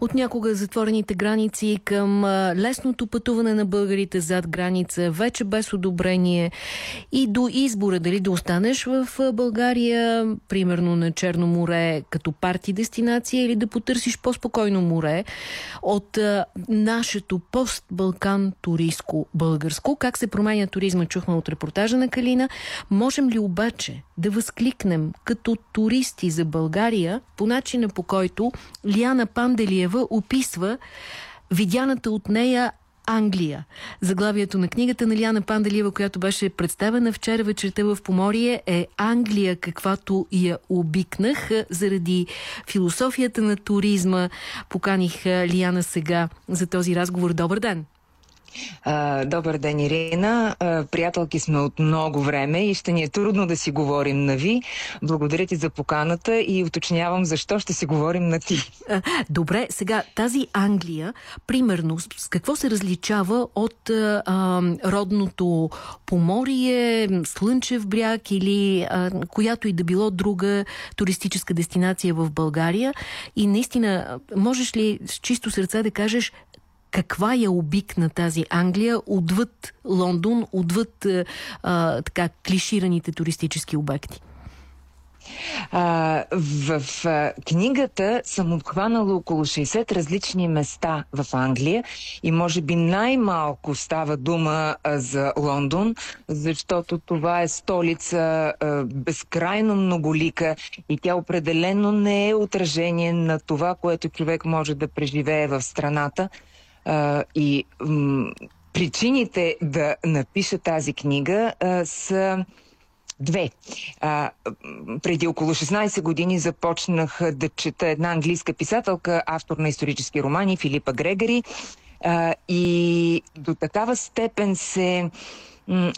от някога затворените граници към лесното пътуване на българите зад граница, вече без одобрение и до избора дали да останеш в България, примерно на Черно море, като парти дестинация или да потърсиш по-спокойно море от нашето пост-Балкан туристско българско. Как се променя туризма, чухме от репортажа на Калина. Можем ли обаче да възкликнем като туристи за България по начина по който Лиана Панделиева описва видяната от нея Англия. Заглавието на книгата на Лиана Панделиева, която беше представена вчера вечерта в Поморие е Англия, каквато я обикнах. Заради философията на туризма поканих Лиана сега за този разговор. Добър ден! Добър ден, Ирина. Приятелки сме от много време и ще ни е трудно да си говорим на ви. Благодаря ти за поканата и уточнявам защо ще си говорим на ти. Добре, сега тази Англия, примерно, с какво се различава от а, родното Поморие, Слънчев бряг или а, която и да било друга туристическа дестинация в България? И наистина, можеш ли с чисто сърце да кажеш каква я обикна тази Англия отвъд Лондон, отвъд а, така клишираните туристически обекти? А, в, в книгата съм обхванала около 60 различни места в Англия и може би най-малко става дума а, за Лондон, защото това е столица а, безкрайно многолика и тя определено не е отражение на това, което човек може да преживее в страната. А, и причините да напиша тази книга а, са две. А, преди около 16 години започнах да чета една английска писателка, автор на исторически романи, Филипа Грегори. И до такава степен се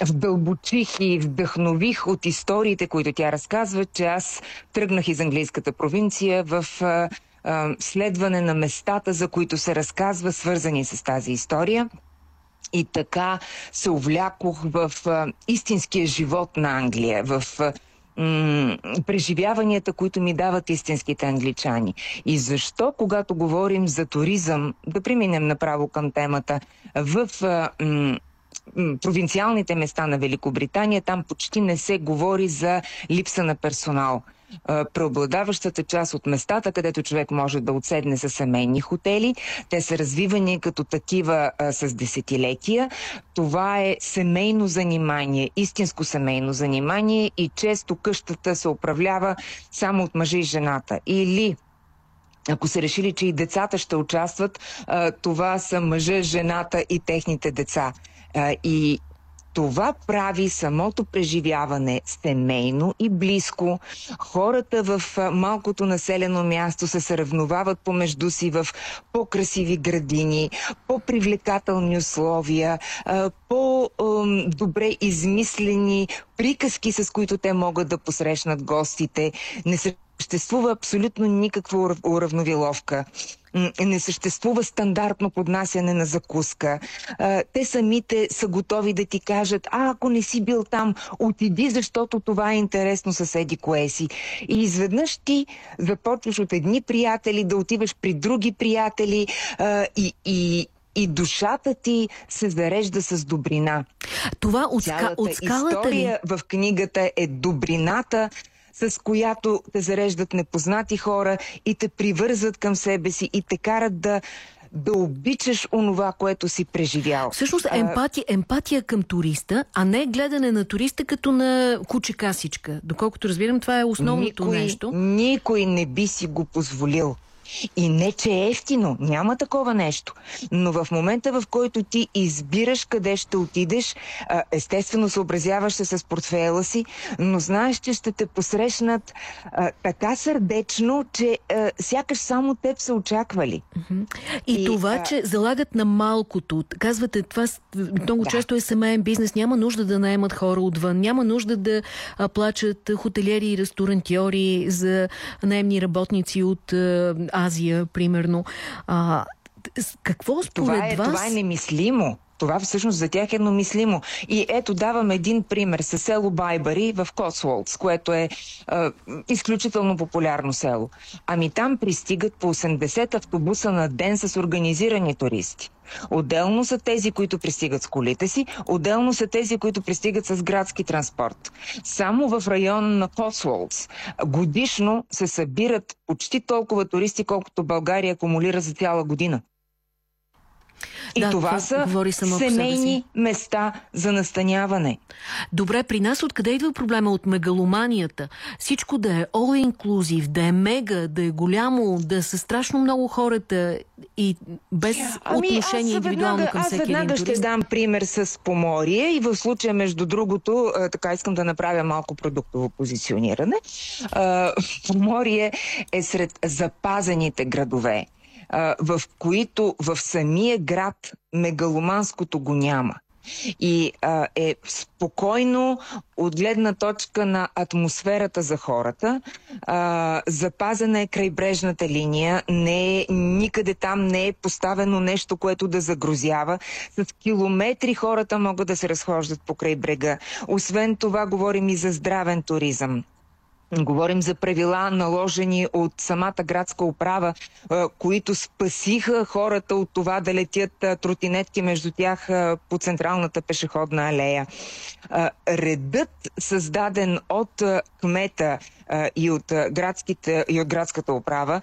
вдълбочих и вдъхнових от историите, които тя разказва, че аз тръгнах из английската провинция в следване на местата, за които се разказва, свързани с тази история. И така се увлякох в а, истинския живот на Англия, в а, преживяванията, които ми дават истинските англичани. И защо, когато говорим за туризъм, да преминем направо към темата, в провинциалните места на Великобритания, там почти не се говори за липса на персонал – преобладаващата част от местата, където човек може да отседне са семейни хотели. Те са развивани като такива а, с десетилетия. Това е семейно занимание, истинско семейно занимание и често къщата се управлява само от мъжа и жената. Или ако се решили, че и децата ще участват, това са мъжа, жената и техните деца. И това прави самото преживяване семейно и близко. Хората в малкото населено място се съревновават помежду си в по-красиви градини, по-привлекателни условия, по-добре измислени приказки, с които те могат да посрещнат гостите. Не съществува абсолютно никаква уравновиловка не съществува стандартно поднасяне на закуска. Те самите са готови да ти кажат, а ако не си бил там, отиди, защото това е интересно съседи кое си. И изведнъж ти започваш от едни приятели да отиваш при други приятели и, и, и душата ти се зарежда с добрина. Това от, ска, от скалата история ли? в книгата е добрината, с която те зареждат непознати хора и те привързват към себе си и те карат да да обичаш онова, което си преживял. Всъщност емпатия, емпатия към туриста, а не гледане на туриста като на куче касичка. Доколкото разбирам, това е основното никой, нещо. Никой не би си го позволил. И не, че е ефтино, няма такова нещо. Но в момента, в който ти избираш къде ще отидеш, естествено съобразяваш се с портфела си, но знаеш, че ще те посрещнат така сърдечно, че сякаш само теб са очаквали. И, и това, а... че залагат на малкото, казвате, това много да. често е семейен бизнес, няма нужда да наемат хора отвън, няма нужда да плачат хотелиери и ресторантьори за наемни работници от Азия, примерно. А, какво според това е, вас... Това е немислимо. Това всъщност за тях е едномислимо. И ето давам един пример с село Байбари в Косволдс, което е, е изключително популярно село. Ами там пристигат по 80 автобуса на ден с организирани туристи. Отделно са тези, които пристигат с колите си, отделно са тези, които пристигат с градски транспорт. Само в района на Косволдс годишно се събират почти толкова туристи, колкото България акумулира за цяла година. И да, това са семейни места за настаняване. Добре, при нас откъде идва проблема от мегаломанията? Всичко да е all-inclusive, да е мега, да е голямо, да са страшно много хората и без ами, отношение индивидуално веднага, към всеки Аз веднага ще дам пример с Поморие и в случая, между другото, така искам да направя малко продуктово позициониране. Поморие е сред запазените градове в които в самия град мегаломанското го няма. И а, е спокойно от гледна точка на атмосферата за хората. А, запазена е крайбрежната линия. Не е, никъде там не е поставено нещо, което да загрозява. С километри хората могат да се разхождат по край брега. Освен това, говорим и за здравен туризъм. Говорим за правила, наложени от самата градска управа, които спасиха хората от това да летят тротинетки между тях по централната пешеходна алея. Редът, създаден от кмета и от, градските, и от градската управа,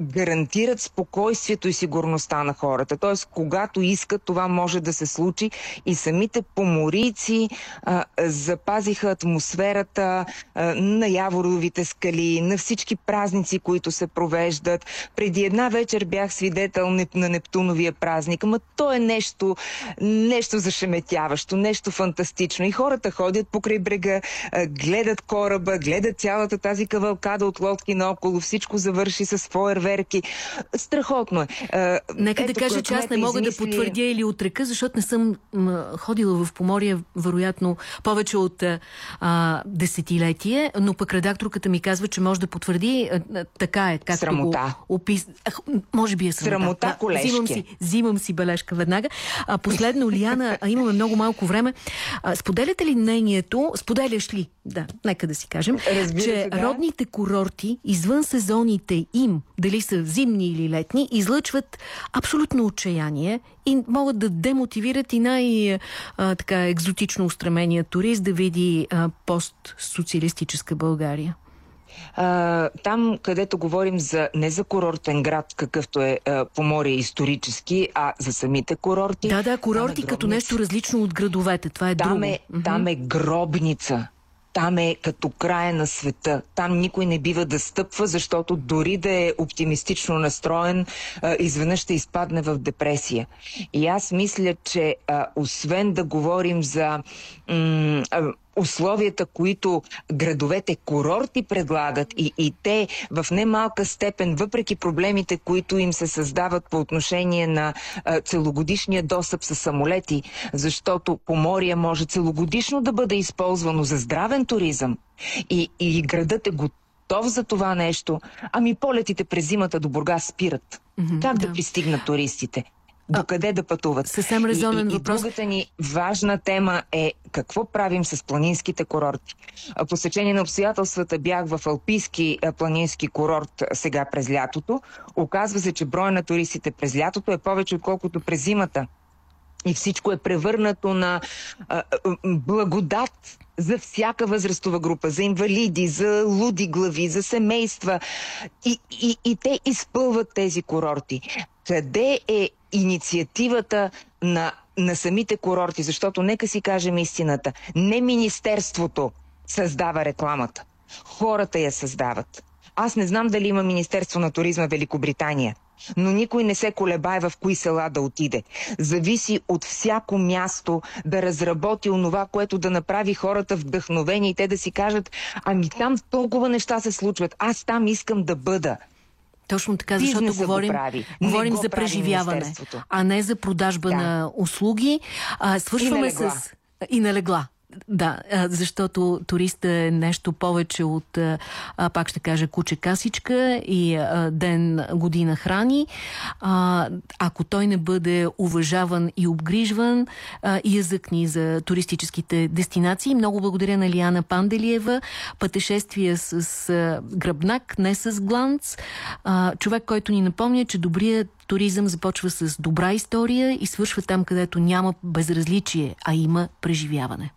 гарантират спокойствието и сигурността на хората. Тоест, когато искат, това може да се случи и самите поморийци а, запазиха атмосферата а, на Яворовите скали, на всички празници, които се провеждат. Преди една вечер бях свидетел на Нептуновия празник, ама то е нещо, нещо зашеметяващо, нещо фантастично. И хората ходят покрай брега, а, гледат кораба, гледат цялата тази кавалкада от лодки наоколо, всичко завърши с фойер проверки. Страхотно е. Нека Ето, да кажа, че аз не мога измисли... да потвърдя или отрека, защото не съм ходила в Поморие, вероятно, повече от а, десетилетие, но пък редакторката ми казва, че може да потвърди. А, така е, както срамота. го опис... Ах, може би е срамота. Срамота, колежки. Взимам си, взимам си бележка веднага. А, последно, Лиана, а имаме много малко време. А, споделяте ли мнението, споделяш ли, да, нека да си кажем, Разбира че се, да. родните курорти, извън сезоните им, дали са зимни или летни, излъчват абсолютно отчаяние и могат да демотивират и най-екзотично устремения турист да види постсоциалистическа България. А, там, където говорим за не за курортен град, какъвто е а, Поморие исторически, а за самите курорти. Да, да, курорти е като нещо различно от градовете. Това е там друго. Е, там е гробница там е като края на света. Там никой не бива да стъпва, защото дори да е оптимистично настроен, изведнъж ще изпадне в депресия. И аз мисля, че освен да говорим за условията, които градовете курорти предлагат и, и те в немалка степен, въпреки проблемите, които им се създават по отношение на а, целогодишния достъп с самолети, защото Поморие може целогодишно да бъде използвано за здравен туризъм и, и градът е готов за това нещо, ами полетите през зимата до Бургас спират. Mm-hmm, как да. да пристигнат туристите? Докъде да пътуват. Съвсем резонен и, и, въпрос. И другата ни важна тема е какво правим с планинските курорти. По сечение на обстоятелствата бях в Алпийски планински курорт сега през лятото. Оказва се, че броя на туристите през лятото е повече отколкото през зимата. И всичко е превърнато на а, благодат за всяка възрастова група, за инвалиди, за луди глави, за семейства. И, и, и те изпълват тези курорти. Къде е инициативата на, на самите курорти, защото нека си кажем истината. Не Министерството създава рекламата. Хората я създават. Аз не знам дали има Министерство на туризма в Великобритания, но никой не се колебае в кои села да отиде. Зависи от всяко място да разработи онова, което да направи хората вдъхновени и те да си кажат, ами там толкова неща се случват, аз там искам да бъда. Точно така, защото говорим, говорим за преживяване, а не за продажба да. на услуги. А, свършваме с... И на легла. Да, защото туриста е нещо повече от, пак ще кажа, куче касичка и ден година храни. Ако той не бъде уважаван и обгрижван, язък ни за туристическите дестинации. Много благодаря на Лиана Панделиева. Пътешествия с гръбнак, не с гланц. Човек, който ни напомня, че добрият туризъм започва с добра история и свършва там, където няма безразличие, а има преживяване.